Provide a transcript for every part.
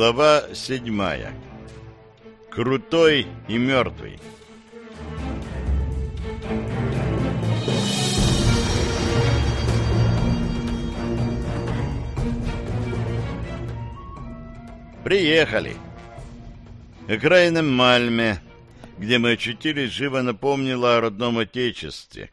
Глава седьмая. Крутой и мертвый. Приехали. Окраина Мальме, где мы очутились, живо напомнила о родном отечестве.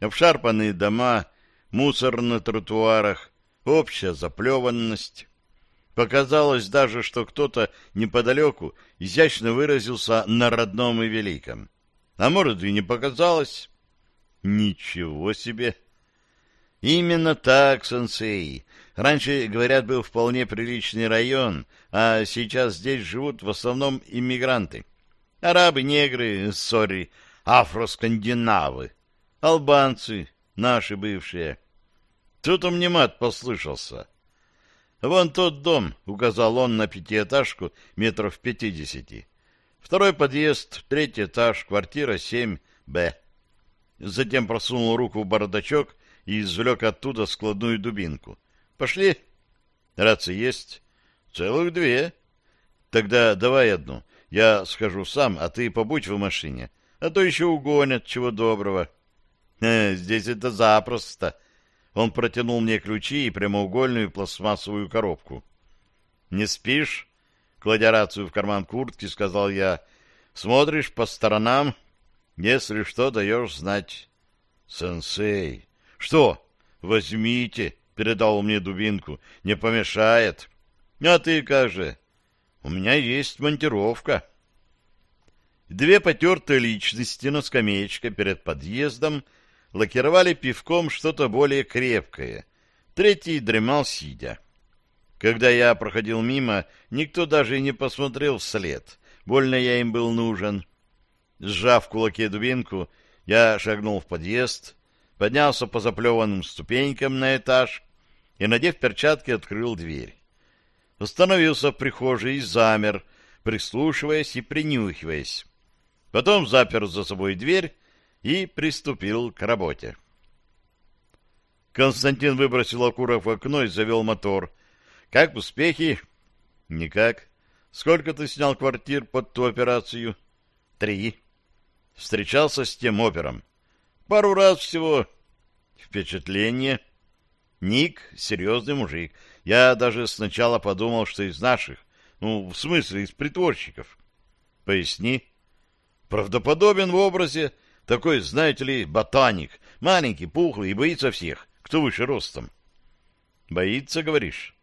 Обшарпанные дома, мусор на тротуарах, общая заплеванность. Показалось даже, что кто-то неподалеку изящно выразился на родном и великом. А может, и не показалось. Ничего себе! Именно так, сенсей. Раньше, говорят, был вполне приличный район, а сейчас здесь живут в основном иммигранты. Арабы, негры, сори, афроскандинавы, албанцы, наши бывшие. Тут мне мат послышался. Вон тот дом, указал он на пятиэтажку метров пятидесяти. Второй подъезд, третий этаж, квартира 7Б. Затем просунул руку в бардачок и извлек оттуда складную дубинку. «Пошли?» «Рации есть?» «Целых две». «Тогда давай одну. Я схожу сам, а ты побудь в машине. А то еще угонят, чего доброго». «Э, «Здесь это запросто». Он протянул мне ключи и прямоугольную пластмассовую коробку. «Не спишь?» Кладя рацию в карман куртки, сказал я. «Смотришь по сторонам, если что, даешь знать». «Сенсей!» Что? Возьмите, передал мне дубинку. Не помешает. А ты как же? У меня есть монтировка. Две потертые личности на скамеечке перед подъездом лакировали пивком что-то более крепкое. Третий дремал сидя. Когда я проходил мимо, никто даже и не посмотрел вслед. Больно я им был нужен. Сжав в кулаке дубинку, я шагнул в подъезд, поднялся по заплеванным ступенькам на этаж и, надев перчатки, открыл дверь. Остановился в прихожей и замер, прислушиваясь и принюхиваясь. Потом запер за собой дверь и приступил к работе. Константин выбросил окурок в окно и завел мотор. «Как успехи?» «Никак. Сколько ты снял квартир под ту операцию?» «Три». «Встречался с тем опером?» Пару раз всего. Впечатление. Ник — серьезный мужик. Я даже сначала подумал, что из наших. Ну, в смысле, из притворщиков. Поясни. Правдоподобен в образе. Такой, знаете ли, ботаник. Маленький, пухлый и боится всех. Кто выше ростом? Боится, говоришь?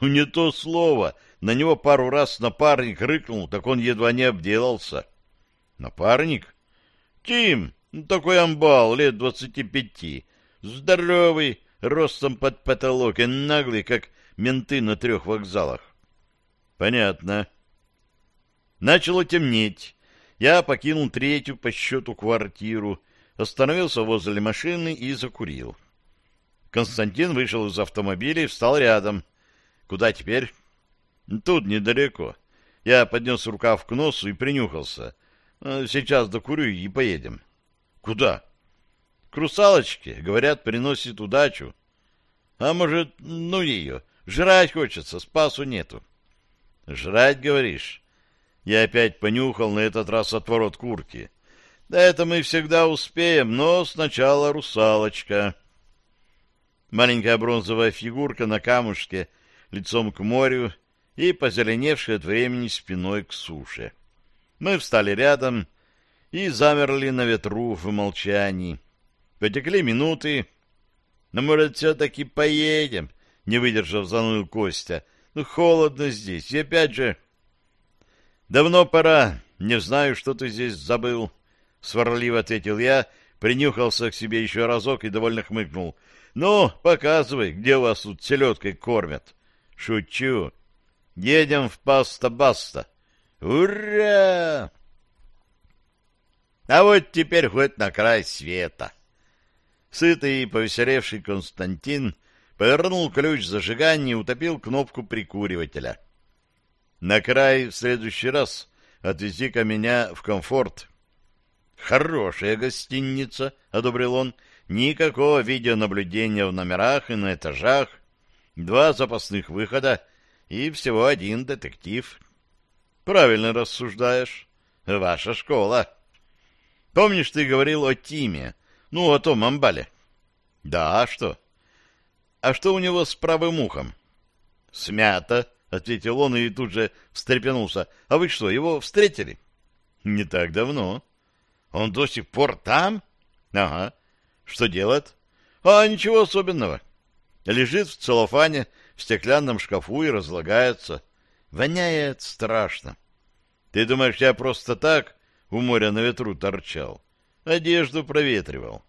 Не то слово. На него пару раз напарник рыкнул, так он едва не обделался. Напарник? Тим, ну, такой амбал, лет двадцати пяти. Здоровый, ростом под потолок и наглый, как менты на трех вокзалах. Понятно. Начало темнеть. Я покинул третью по счету квартиру, остановился возле машины и закурил. Константин вышел из автомобиля и встал рядом. Куда теперь? Тут недалеко. Я поднес рукав к носу и принюхался. Сейчас докурю и поедем. Куда? К русалочке, говорят, приносит удачу. А может, ну ее, жрать хочется, спасу нету. Жрать, говоришь? Я опять понюхал на этот раз отворот куртки. Да это мы всегда успеем, но сначала русалочка. Маленькая бронзовая фигурка на камушке, лицом к морю и позеленевшей от времени спиной к суше. Мы встали рядом и замерли на ветру в молчании. Потекли минуты. «Ну, может, все-таки поедем?» — не выдержав, заныл Костя. «Ну, холодно здесь, и опять же...» «Давно пора. Не знаю, что ты здесь забыл», — сварливо ответил я, принюхался к себе еще разок и довольно хмыкнул. «Ну, показывай, где вас тут селедкой кормят». «Шучу. Едем в Паста-Баста». «Ура!» А вот теперь хоть на край света. Сытый и повеселевший Константин повернул ключ зажигания и утопил кнопку прикуривателя. На край в следующий раз отвези-ка меня в комфорт. Хорошая гостиница, — одобрил он. Никакого видеонаблюдения в номерах и на этажах. Два запасных выхода. и всего один детектив. Правильно рассуждаешь. Ваша школа. Помнишь, ты говорил о Тиме? Ну, о том амбале. Да, а что? А что у него с правым ухом? Смято, ответил он и тут же встрепенулся. А вы что, его встретили? Не так давно. Он до сих пор там? Ага. Что делает? А ничего особенного. Лежит в целлофане в стеклянном шкафу и разлагается. Воняет страшно. Ты думаешь, я просто так у моря на ветру торчал? Одежду проветривал.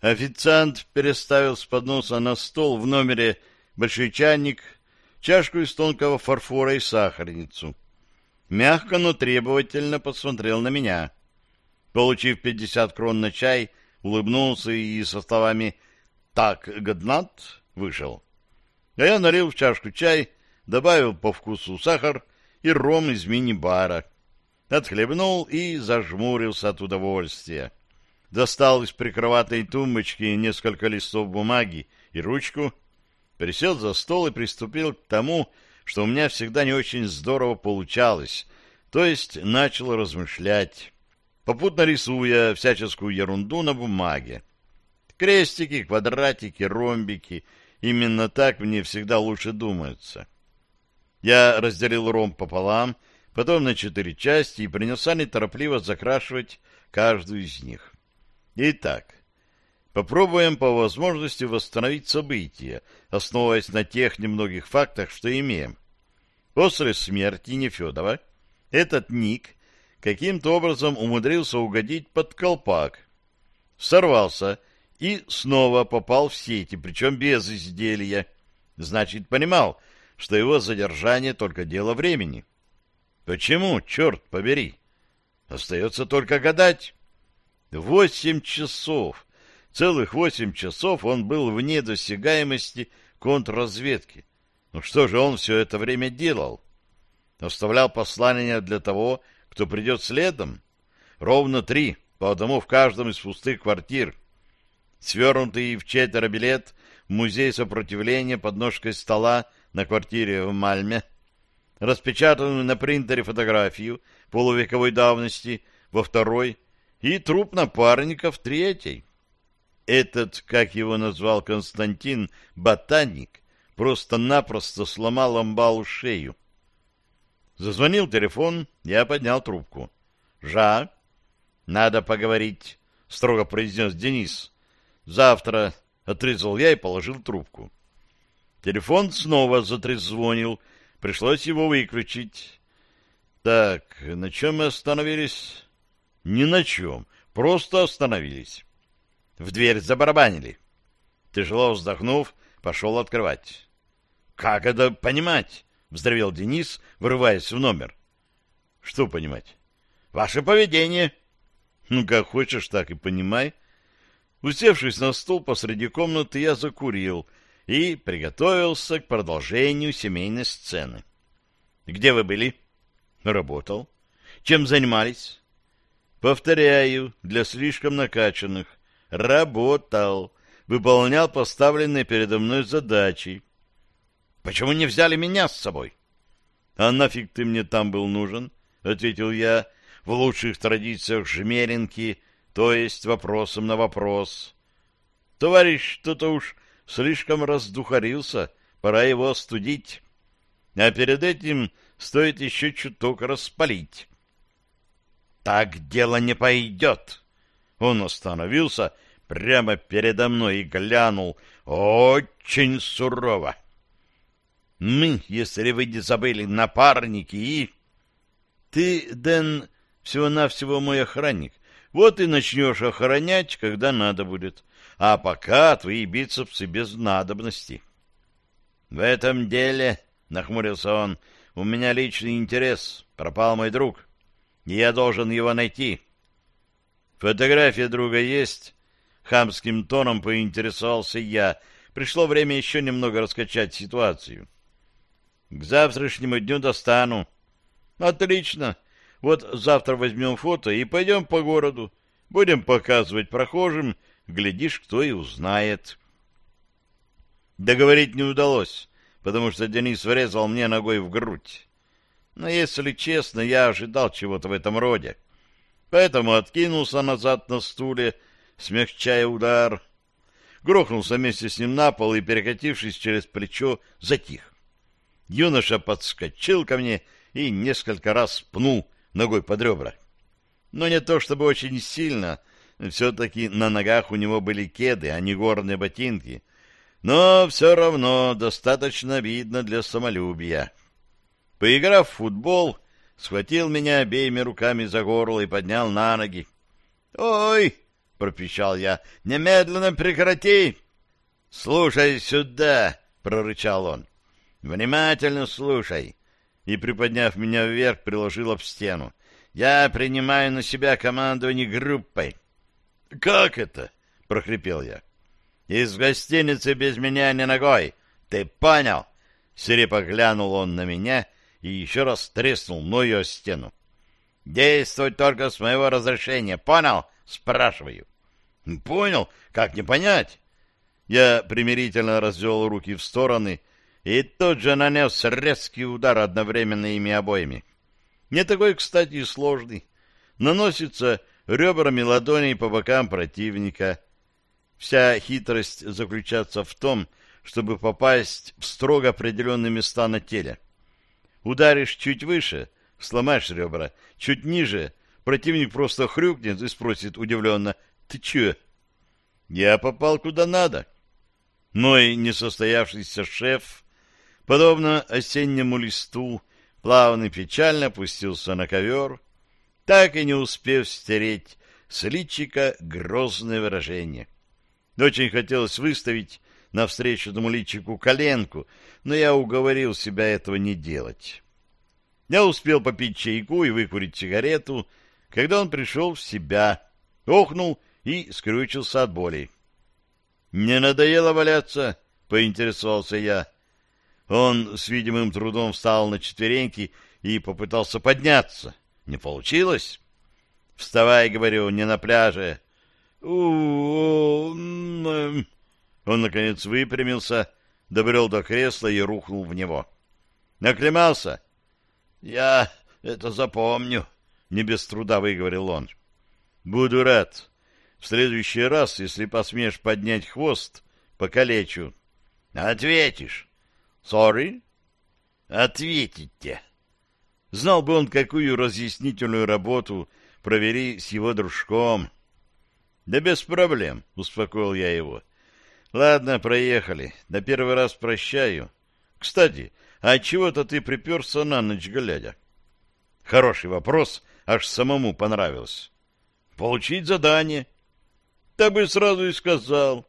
Официант переставил с подноса на стол в номере большой чайник, чашку из тонкого фарфора и сахарницу. Мягко, но требовательно посмотрел на меня. Получив пятьдесят крон на чай, улыбнулся и со словами «Так, Гаднат» вышел. А я налил в чашку чай, добавил по вкусу сахар и ром из мини-бара. Отхлебнул и зажмурился от удовольствия достал из прикроватной тумбочки несколько листов бумаги и ручку, присел за стол и приступил к тому, что у меня всегда не очень здорово получалось, то есть начал размышлять, попутно рисуя всяческую ерунду на бумаге. Крестики, квадратики, ромбики — именно так мне всегда лучше думается. Я разделил ромб пополам, потом на четыре части и принялся неторопливо закрашивать каждую из них. Итак, попробуем по возможности восстановить события, основываясь на тех немногих фактах, что имеем. После смерти Нефедова этот Ник каким-то образом умудрился угодить под колпак. Сорвался и снова попал в сети, причем без изделия. Значит, понимал, что его задержание только дело времени. Почему, черт побери? Остается только гадать. Восемь часов, целых восемь часов он был вне досягаемости контрразведки. Ну что же он все это время делал? Оставлял послания для того, кто придет следом? Ровно три, по одному в каждом из пустых квартир. Свернутый в четверо билет в музей сопротивления под ножкой стола на квартире в Мальме, распечатанную на принтере фотографию полувековой давности во второй, и труп напарника в третьей. Этот, как его назвал Константин, ботаник, просто-напросто сломал амбалу шею. Зазвонил телефон, я поднял трубку. «Жа, надо поговорить», — строго произнес Денис. «Завтра», — отрезал я и положил трубку. Телефон снова затрезвонил, пришлось его выключить. «Так, на чем мы остановились?» Ни на чем. Просто остановились. В дверь забарабанили. Тяжело вздохнув, пошел открывать. — Как это понимать? — вздревел Денис, вырываясь в номер. — Что понимать? — Ваше поведение. — Ну, как хочешь, так и понимай. Усевшись на стул посреди комнаты, я закурил и приготовился к продолжению семейной сцены. — Где вы были? — Работал. — Чем занимались? Повторяю, для слишком накачанных. Работал. Выполнял поставленные передо мной задачи. Почему не взяли меня с собой? А нафиг ты мне там был нужен? Ответил я в лучших традициях жмеренки, то есть вопросом на вопрос. Товарищ что-то уж слишком раздухарился, пора его остудить. А перед этим стоит еще чуток распалить. Так дело не пойдет. Он остановился прямо передо мной и глянул очень сурово. Мы, если вы не забыли, напарники и... Ты, Дэн, всего-навсего мой охранник. Вот и начнешь охранять, когда надо будет. А пока твои бицепсы без надобности. В этом деле, — нахмурился он, — у меня личный интерес. Пропал мой друг. Я должен его найти. Фотография друга есть? Хамским тоном поинтересовался я. Пришло время еще немного раскачать ситуацию. К завтрашнему дню достану. Отлично. Вот завтра возьмем фото и пойдем по городу. Будем показывать прохожим. Глядишь, кто и узнает. Договорить не удалось, потому что Денис врезал мне ногой в грудь. Но, если честно, я ожидал чего-то в этом роде. Поэтому откинулся назад на стуле, смягчая удар. Грохнулся вместе с ним на пол и, перекатившись через плечо, затих. Юноша подскочил ко мне и несколько раз пнул ногой под ребра. Но не то чтобы очень сильно, все-таки на ногах у него были кеды, а не горные ботинки. Но все равно достаточно видно для самолюбия. Поиграв в футбол, схватил меня обеими руками за горло и поднял на ноги. «Ой!» — пропищал я. «Немедленно прекрати!» «Слушай сюда!» — прорычал он. «Внимательно слушай!» И, приподняв меня вверх, приложил об стену. «Я принимаю на себя командование группой». «Как это?» — прохрипел я. «Из гостиницы без меня ни ногой. Ты понял?» Свирепо глянул он на меня и еще раз треснул мною о стену. «Действовать только с моего разрешения. Понял?» — спрашиваю. «Понял. Как не понять?» Я примирительно развел руки в стороны и тут же нанес резкий удар одновременно ими обоими. Не такой, кстати, и сложный. Наносится ребрами ладоней по бокам противника. Вся хитрость заключается в том, чтобы попасть в строго определенные места на теле. Ударишь чуть выше — сломаешь ребра, чуть ниже — противник просто хрюкнет и спросит удивленно «Ты че?» Я попал куда надо. Мой несостоявшийся шеф, подобно осеннему листу, плавно печально опустился на ковер, так и не успев стереть с личика грозное выражение. Очень хотелось выставить навстречу этому личику коленку, но я уговорил себя этого не делать. Я успел попить чайку и выкурить сигарету, когда он пришел в себя, охнул и скрючился от боли. «Не надоело валяться?» — поинтересовался я. Он с видимым трудом встал на четвереньки и попытался подняться. Не получилось? «Вставай, — говорю, — не на пляже». Он, наконец, выпрямился, добрел до кресла и рухнул в него. «Наклемался?» «Я это запомню», — не без труда выговорил он. «Буду рад. В следующий раз, если посмеешь поднять хвост, покалечу». «Ответишь». «Сори?» «Ответите». Знал бы он, какую разъяснительную работу провери с его дружком. — Да без проблем, — успокоил я его. — Ладно, проехали. На первый раз прощаю. Кстати, а чего-то ты приперся на ночь глядя? Хороший вопрос, аж самому понравился. — Получить задание. — Так бы сразу и сказал.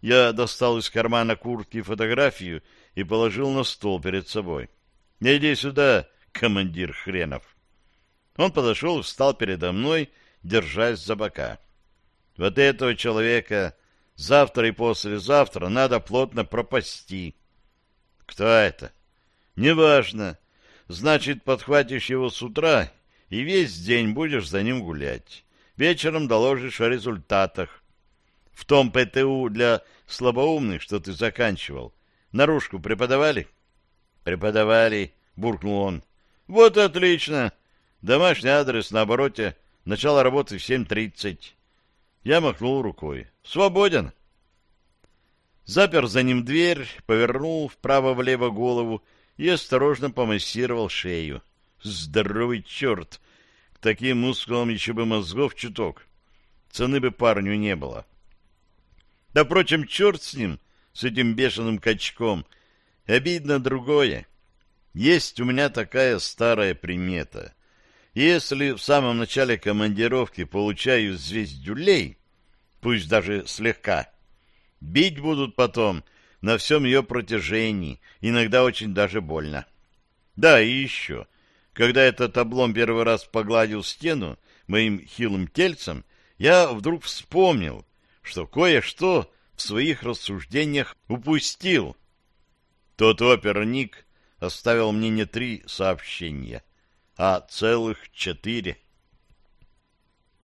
Я достал из кармана куртки фотографию и положил на стол перед собой. — Иди сюда, командир хренов. Он подошел и встал передо мной, держась за бока. Вот этого человека завтра и послезавтра надо плотно пропасти. Кто это? Неважно. Значит, подхватишь его с утра и весь день будешь за ним гулять. Вечером доложишь о результатах. В том ПТУ для слабоумных, что ты заканчивал, наружку преподавали? Преподавали, буркнул он. Вот отлично. Домашний адрес на обороте. Начало работы в 7.30. Я махнул рукой. Свободен. Запер за ним дверь, повернул вправо-влево голову и осторожно помассировал шею. Здоровый черт! К таким мускулам еще бы мозгов чуток. Цены бы парню не было. Да, впрочем, черт с ним, с этим бешеным качком. Обидно другое. Есть у меня такая старая примета. Если в самом начале командировки получаю звездюлей, пусть даже слегка, бить будут потом на всем ее протяжении, иногда очень даже больно. Да, и еще, когда этот облом первый раз погладил стену моим хилым тельцем, я вдруг вспомнил, что кое-что в своих рассуждениях упустил. Тот оперник оставил мне не три сообщения, а целых четыре.